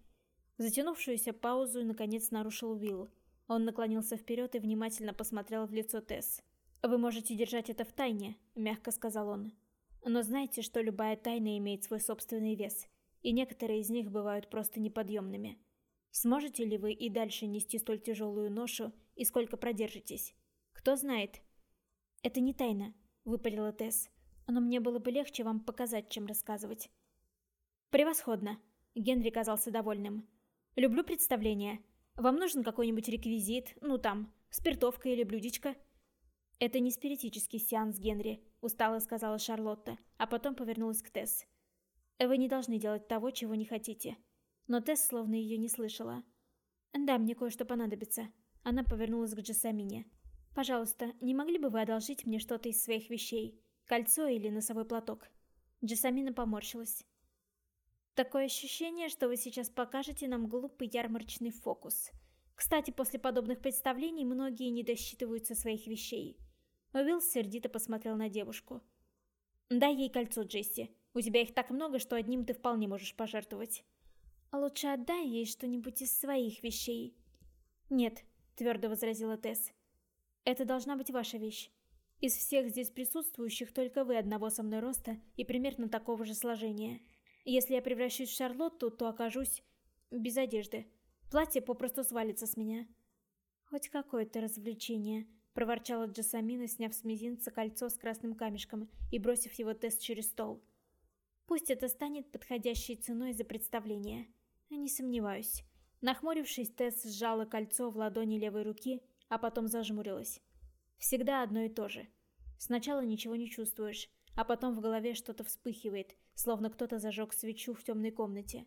Затянувшуюся паузу наконец нарушил Уилл. Он наклонился вперед и внимательно посмотрел в лицо Тесс. «Вы можете держать это в тайне», — мягко сказал он. Но знайте, что любая тайна имеет свой собственный вес, и некоторые из них бывают просто неподъемными. Сможете ли вы и дальше нести столь тяжелую ношу, и сколько продержитесь? Кто знает? Это не тайна, выпалила Тесс. Но мне было бы легче вам показать, чем рассказывать. Превосходно. Генри казался довольным. Люблю представления. Вам нужен какой-нибудь реквизит, ну там, спиртовка или блюдечко? Это не спиритический сеанс, Генри, устало сказала Шарлотта, а потом повернулась к Тесс. Вы не должны делать того, чего не хотите. Но Тесс словно ее не слышала. Да, мне кое-что понадобится. Она повернулась к Джессамине. «Пожалуйста, не могли бы вы одолжить мне что-то из своих вещей? Кольцо или носовой платок?» Джессамина поморщилась. «Такое ощущение, что вы сейчас покажете нам глупый ярмарочный фокус. Кстати, после подобных представлений многие не досчитываются своих вещей». Уилл сердито посмотрел на девушку. «Дай ей кольцо, Джесси. У тебя их так много, что одним ты вполне можешь пожертвовать». «Лучше отдай ей что-нибудь из своих вещей». «Нет», — твердо возразила Тесс. Это должна быть ваша вещь. Из всех здесь присутствующих только вы одного со мной роста и примерно такого же сложения. Если я превращусь в Шарлотту, то окажусь без одежды. Платье попросту свалится с меня. Хоть какое-то развлечение, проворчала Джасамина, сняв с мизинца кольцо с красным камешком и бросив его тест через стол. Пусть это станет подходящей ценой за представление. Не сомневаюсь. Нахмурившись, Тесс сжала кольцо в ладони левой руки а потом зажмурилась. Всегда одно и то же. Сначала ничего не чувствуешь, а потом в голове что-то вспыхивает, словно кто-то зажег свечу в темной комнате.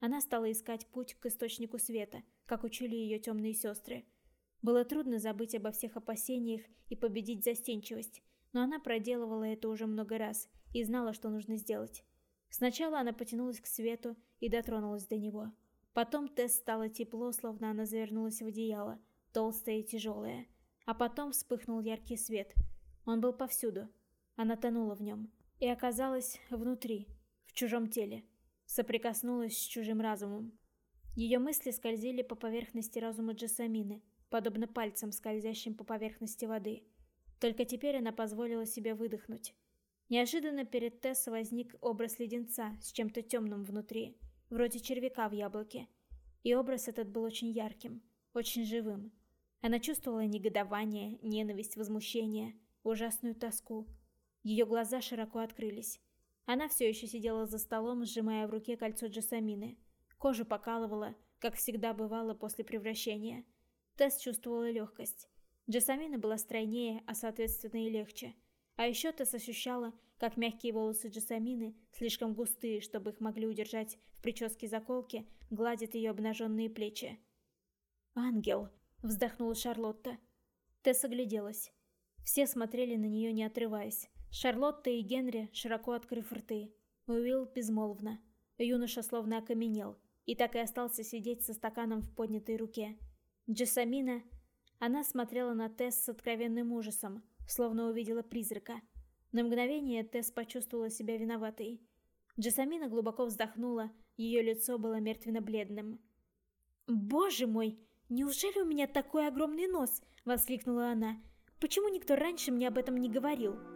Она стала искать путь к источнику света, как учили ее темные сестры. Было трудно забыть обо всех опасениях и победить застенчивость, но она проделывала это уже много раз и знала, что нужно сделать. Сначала она потянулась к свету и дотронулась до него. Потом Тесс стало тепло, словно она завернулась в одеяло, толстая и тяжелая. А потом вспыхнул яркий свет. Он был повсюду. Она тонула в нем. И оказалась внутри, в чужом теле. Соприкоснулась с чужим разумом. Ее мысли скользили по поверхности разума Джессамины, подобно пальцам, скользящим по поверхности воды. Только теперь она позволила себе выдохнуть. Неожиданно перед Тесс возник образ леденца с чем-то темным внутри, вроде червяка в яблоке. И образ этот был очень ярким, очень живым. Она чувствовала негодование, ненависть, возмущение, ужасную тоску. Ее глаза широко открылись. Она все еще сидела за столом, сжимая в руке кольцо Джасамины. Кожу покалывала, как всегда бывало после превращения. Тесс чувствовала легкость. Джасамина была стройнее, а соответственно и легче. А еще Тесс ощущала, как мягкие волосы Джасамины, слишком густые, чтобы их могли удержать в прическе заколки, гладят ее обнаженные плечи. «Ангел!» вздохнула Шарлотта. Тесс огляделась. Все смотрели на нее, не отрываясь. Шарлотта и Генри, широко открыв рты. Уилл безмолвно. Юноша словно окаменел, и так и остался сидеть со стаканом в поднятой руке. Джессамина... Она смотрела на Тесс с откровенным ужасом, словно увидела призрака. На мгновение Тесс почувствовала себя виноватой. Джессамина глубоко вздохнула, ее лицо было мертвенно-бледным. «Боже мой!» «Неужели у меня такой огромный нос?» – воскликнула она. «Почему никто раньше мне об этом не говорил?»